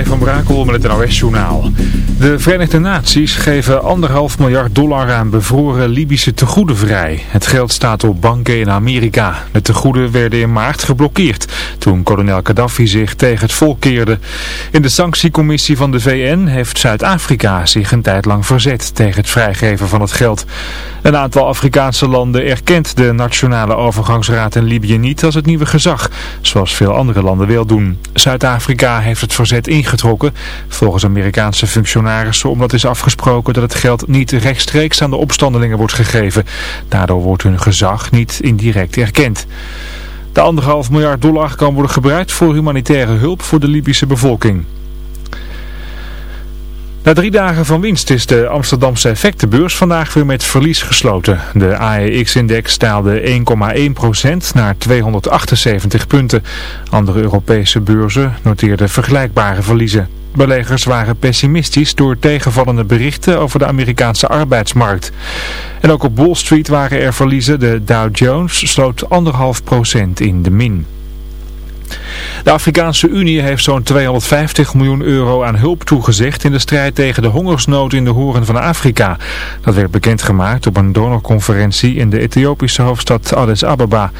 Van Brakel met het NOS-journaal. De Verenigde Naties geven anderhalf miljard dollar aan bevroren Libische tegoeden vrij. Het geld staat op banken in Amerika. De tegoeden werden in maart geblokkeerd toen kolonel Gaddafi zich tegen het volk keerde. In de sanctiecommissie van de VN heeft Zuid-Afrika zich een tijd lang verzet tegen het vrijgeven van het geld. Een aantal Afrikaanse landen erkent de Nationale Overgangsraad in Libië niet als het nieuwe gezag, zoals veel andere landen wil doen. Zuid-Afrika heeft het verzet ingetrokken, volgens Amerikaanse functionarissen omdat is afgesproken dat het geld niet rechtstreeks aan de opstandelingen wordt gegeven. Daardoor wordt hun gezag niet indirect erkend. De anderhalf miljard dollar kan worden gebruikt voor humanitaire hulp voor de Libische bevolking. Na drie dagen van winst is de Amsterdamse effectenbeurs vandaag weer met verlies gesloten. De AEX-index staalde 1,1% naar 278 punten. Andere Europese beurzen noteerden vergelijkbare verliezen. Beleggers waren pessimistisch door tegenvallende berichten over de Amerikaanse arbeidsmarkt. En ook op Wall Street waren er verliezen. De Dow Jones sloot 1,5% in de min. De Afrikaanse Unie heeft zo'n 250 miljoen euro aan hulp toegezegd in de strijd tegen de hongersnood in de horen van Afrika. Dat werd bekendgemaakt op een donorconferentie in de Ethiopische hoofdstad Addis Ababa.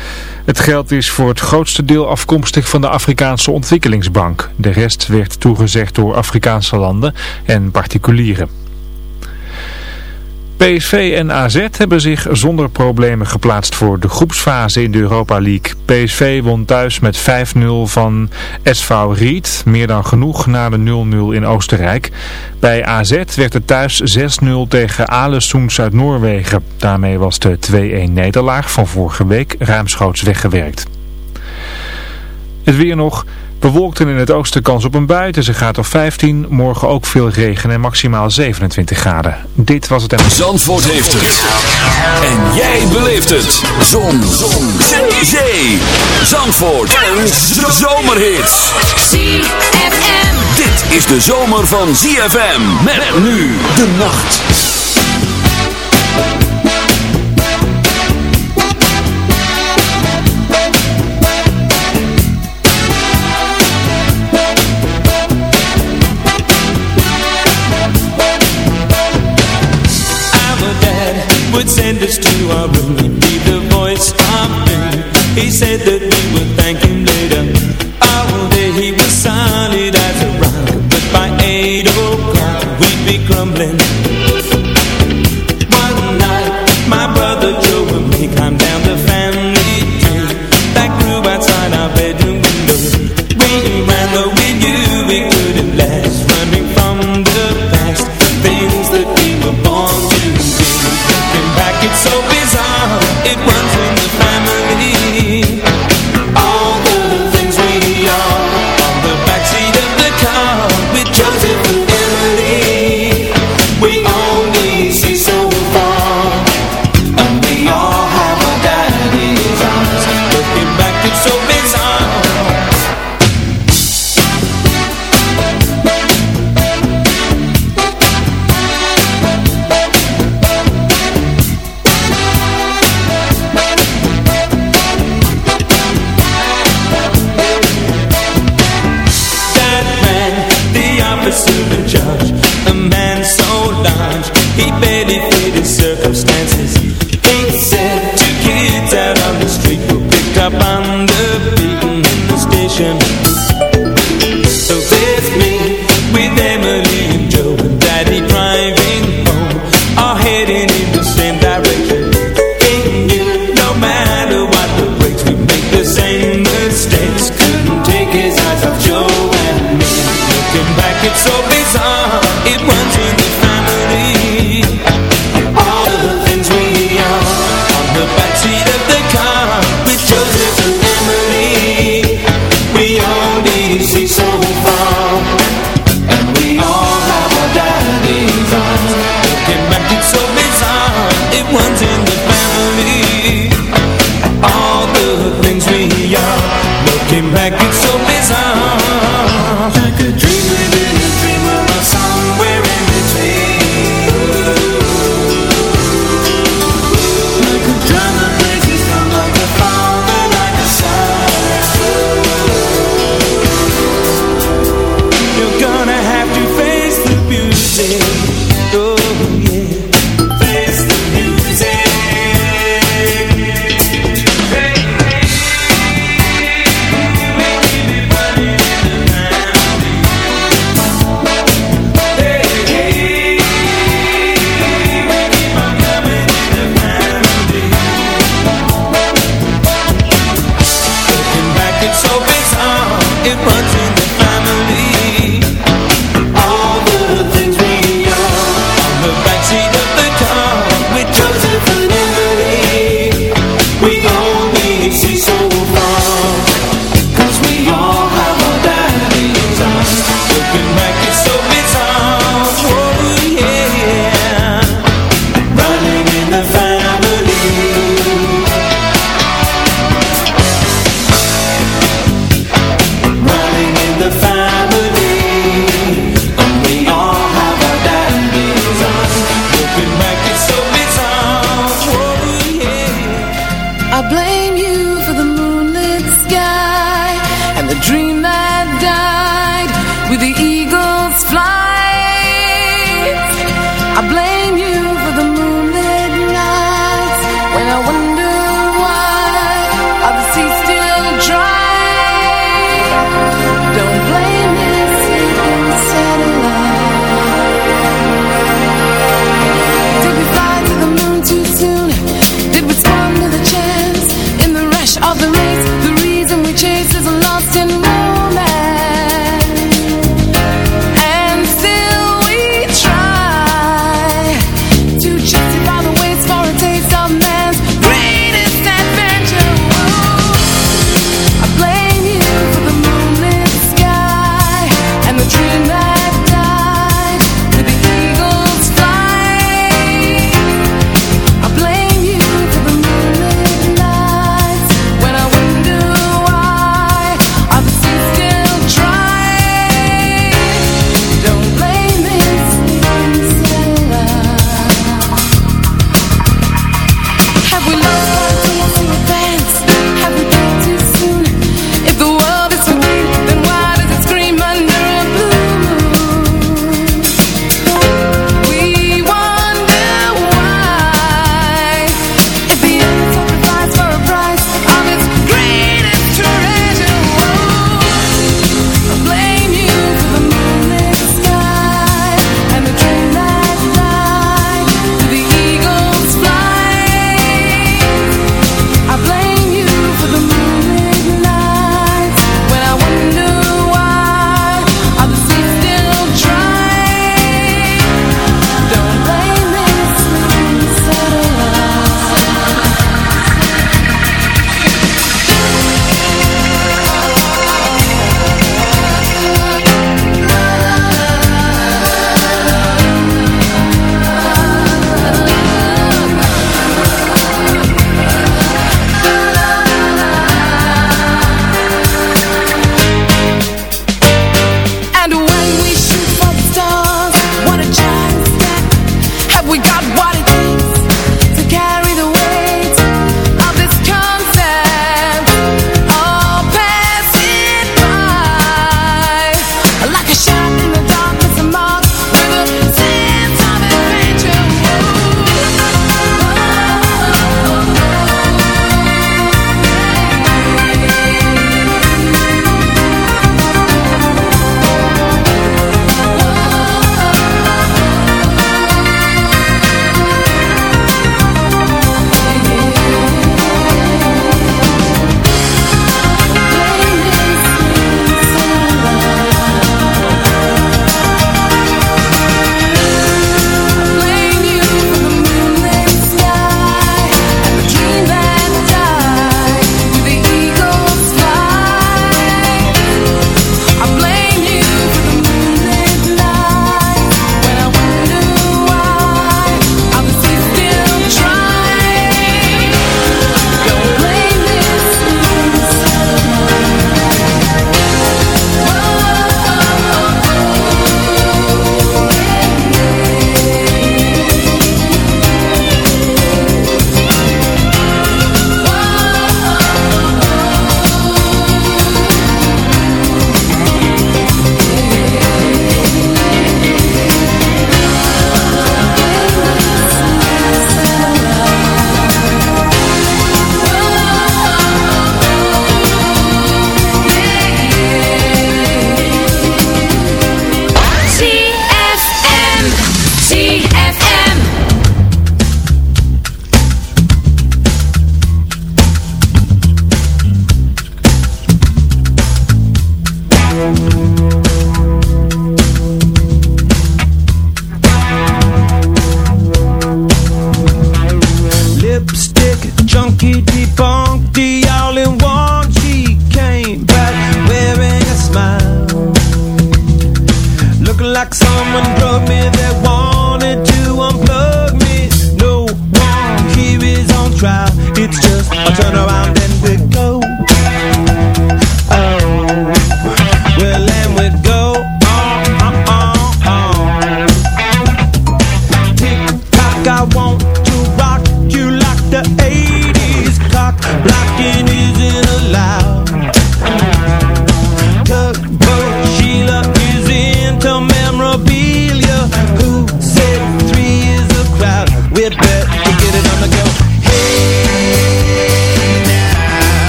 Het geld is voor het grootste deel afkomstig van de Afrikaanse Ontwikkelingsbank. De rest werd toegezegd door Afrikaanse landen en particulieren. PSV en AZ hebben zich zonder problemen geplaatst voor de groepsfase in de Europa League. PSV won thuis met 5-0 van SV Ried, meer dan genoeg na de 0-0 in Oostenrijk. Bij AZ werd het thuis 6-0 tegen Alessoens uit Noorwegen. Daarmee was de 2-1 nederlaag van vorige week ruimschoots weggewerkt. Het weer nog... Bewolkt en in het oosten kans op een bui. Dus gaat op 15. Morgen ook veel regen en maximaal 27 graden. Dit was het... Zandvoort heeft het. En jij beleeft het. Zon. Zon. Zee. Zee. Zandvoort. Een zomerhit. ZFM. Dit is de zomer van ZFM. Met nu de nacht. He said that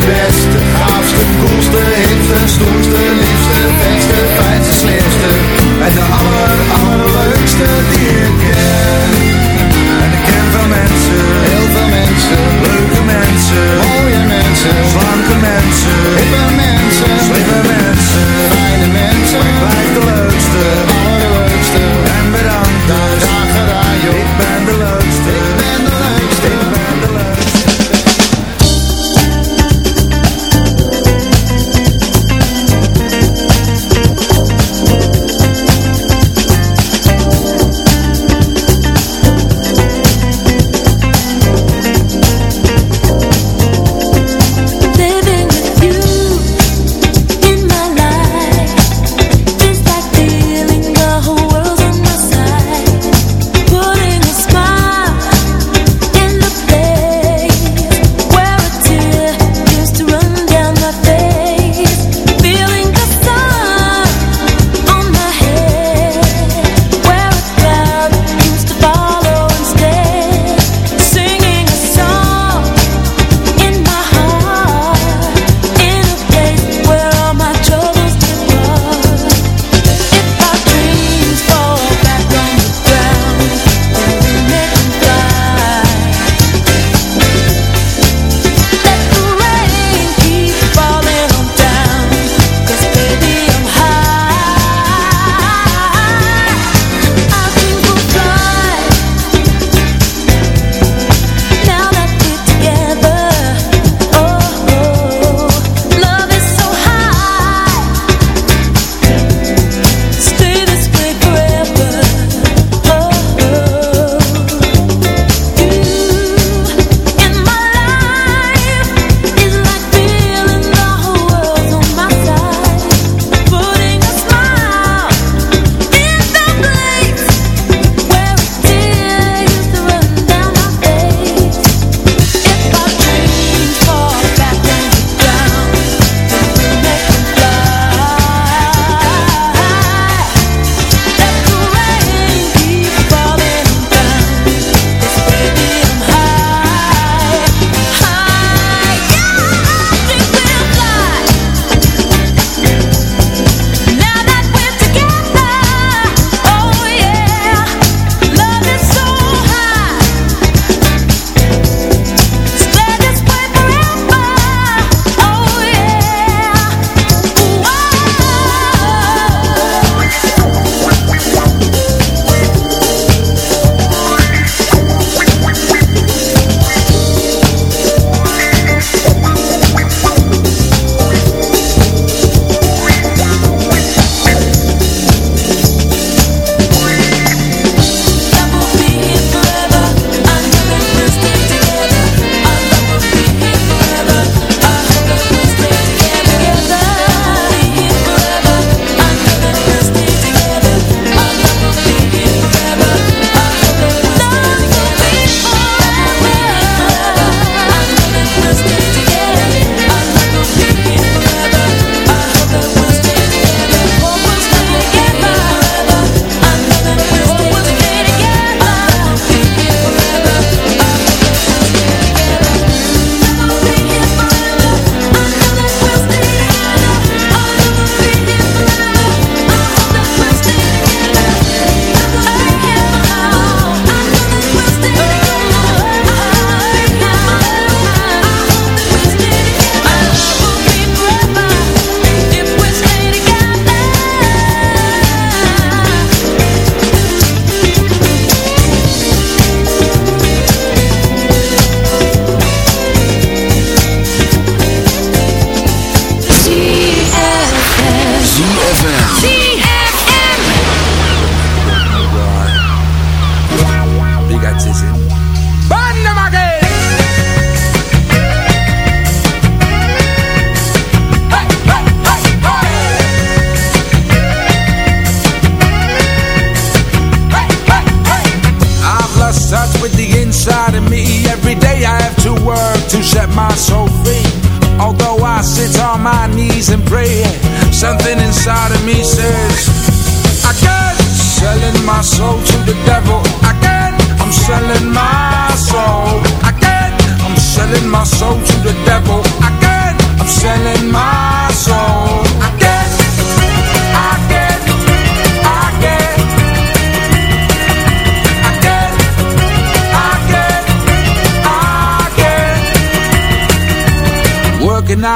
de beste, gaafste, koelste, hipste, stoerste, liefste, beste, fijnste, slimste. En de aller, allerleukste die ik ken. En ik ken veel mensen, heel veel mensen, leuke mensen, mooie mensen, slanke mensen, hippe mensen, slimme mensen.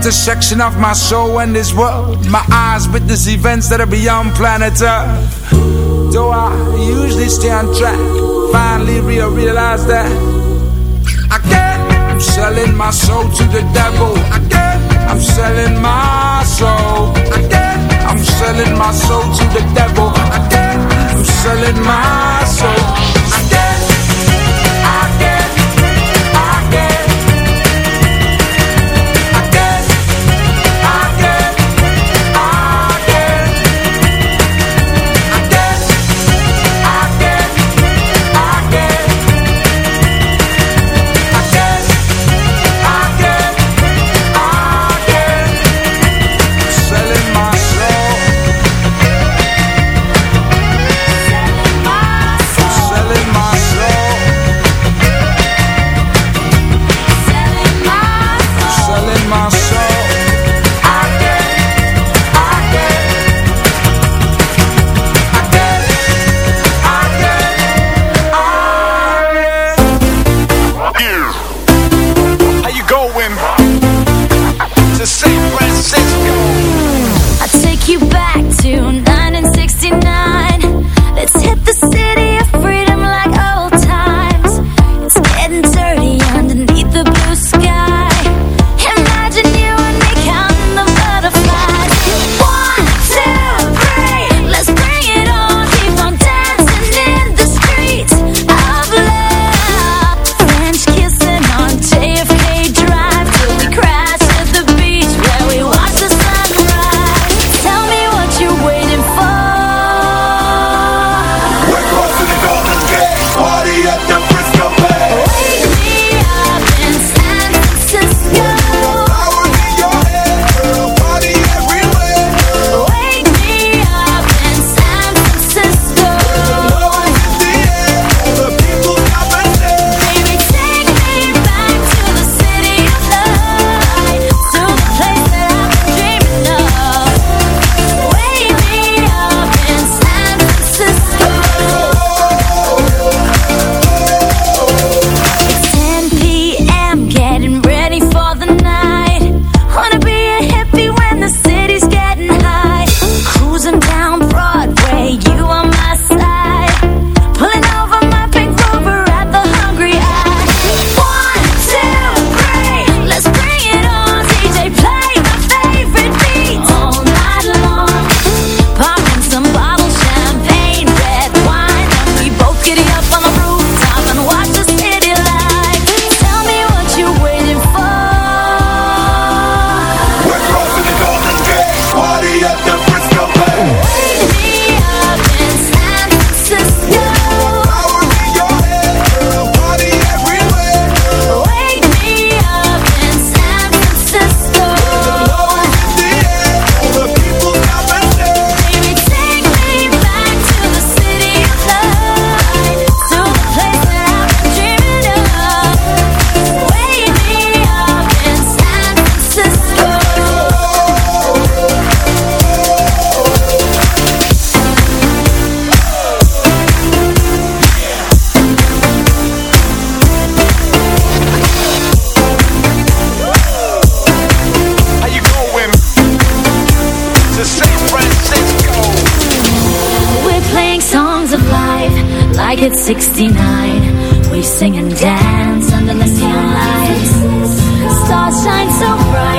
intersection of my soul and this world, my eyes witness events that are beyond planet Earth. Though I usually stay on track, finally real realize that again, I'm selling my soul to the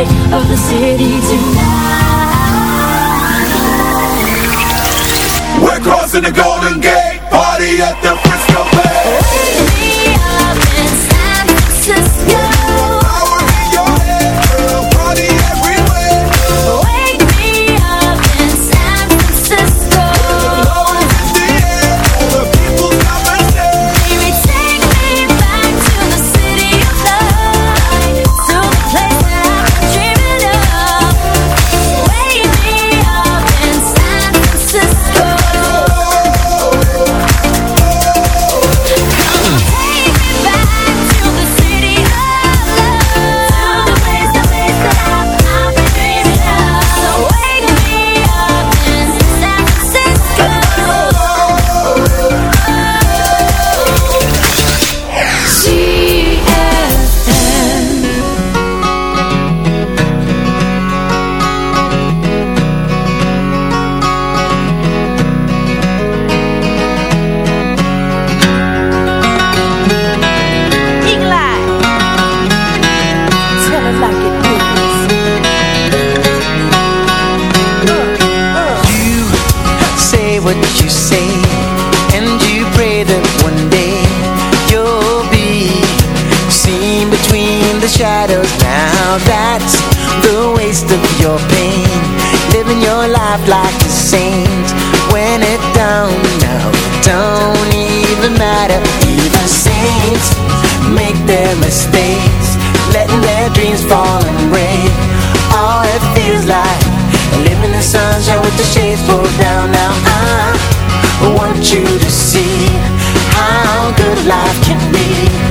so bright of the city tonight. We're crossing the Golden Gate Party at the Frisco Bay of your pain, living your life like a saint. When it don't, no, don't even matter. Even saints make their mistakes, letting their dreams fall and break. All it feels like living in sunshine with the shades pulled down. Now I want you to see how good life can be.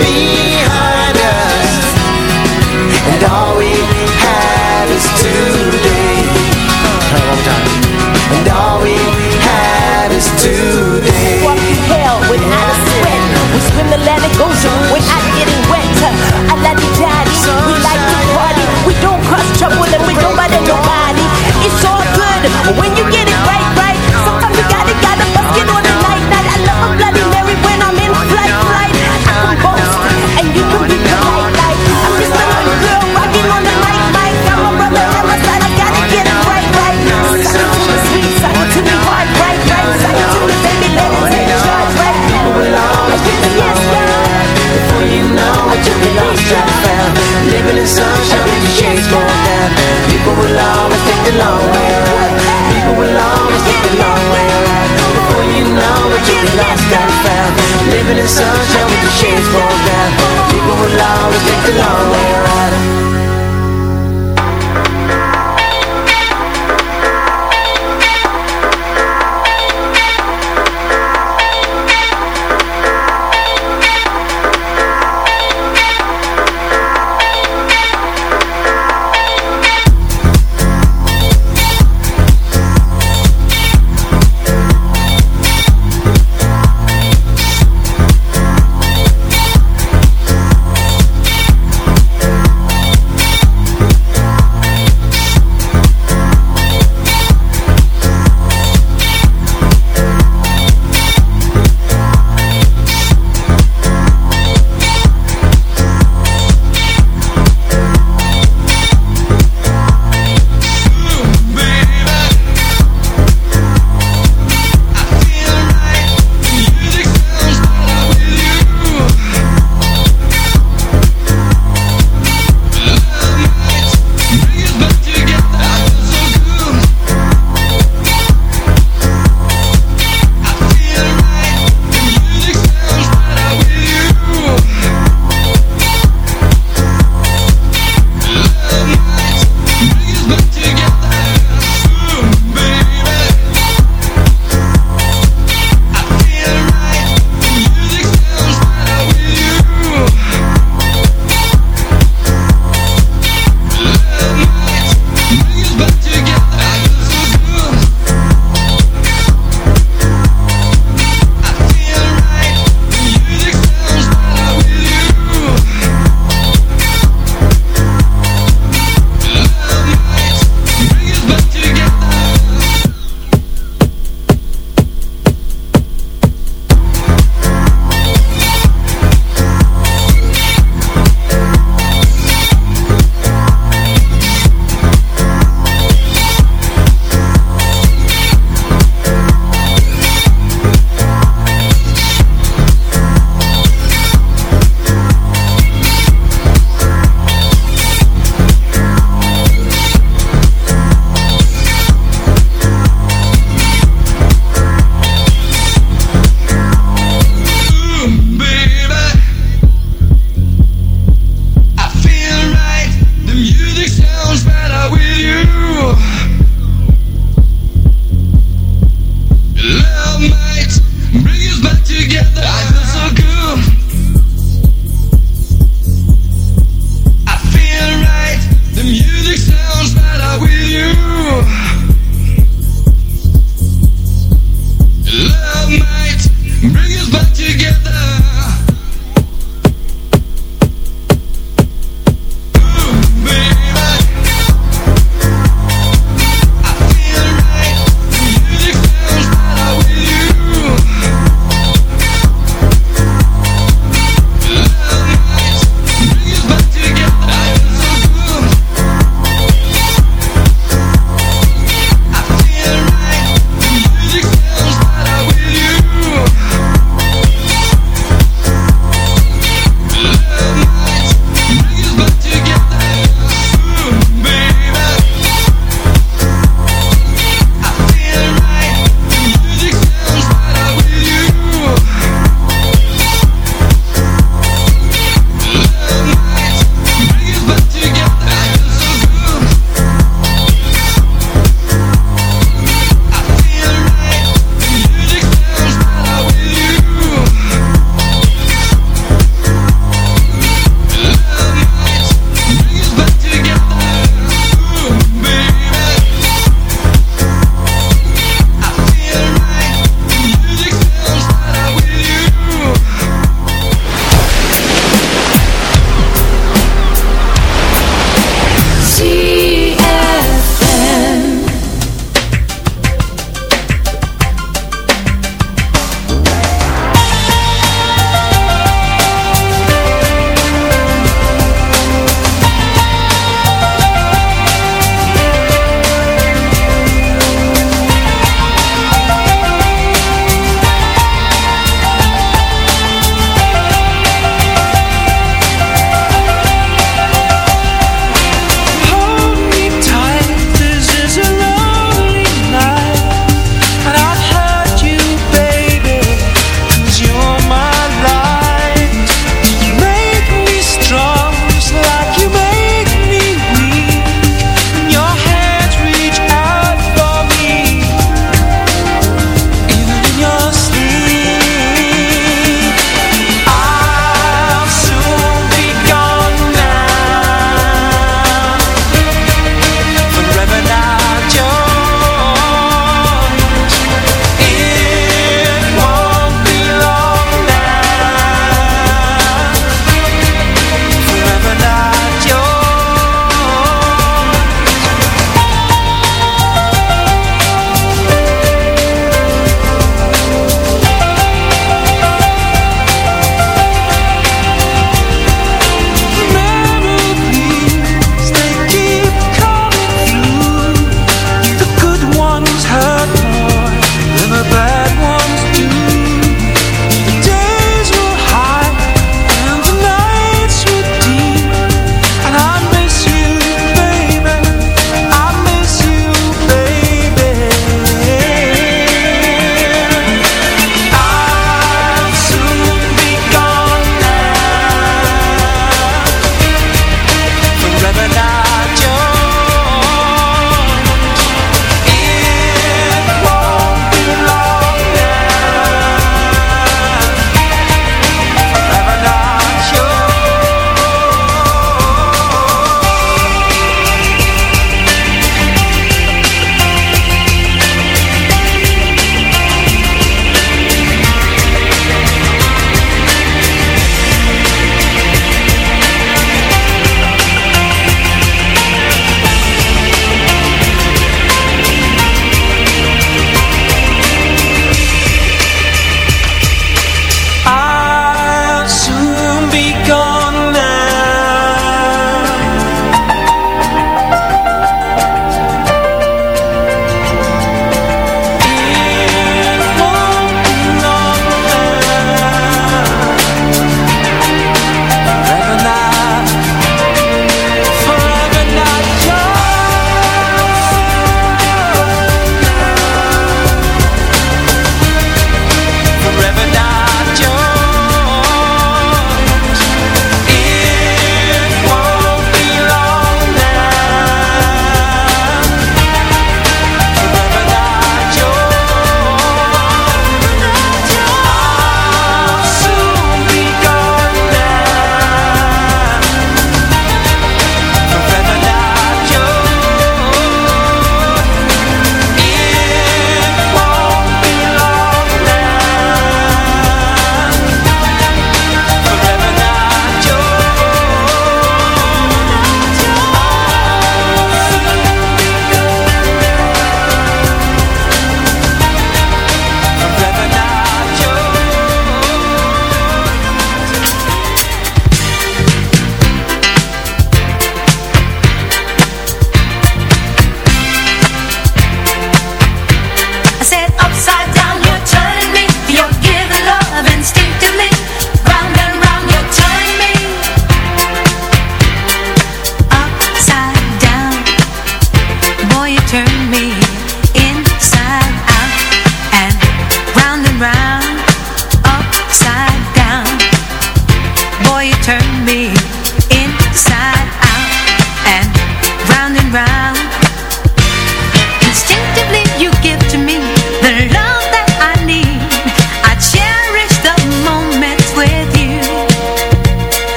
behind us And all we have is today One more time. And all we have is today Walk through hell without a sweat. We swim the Atlantic Ocean without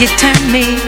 you turn me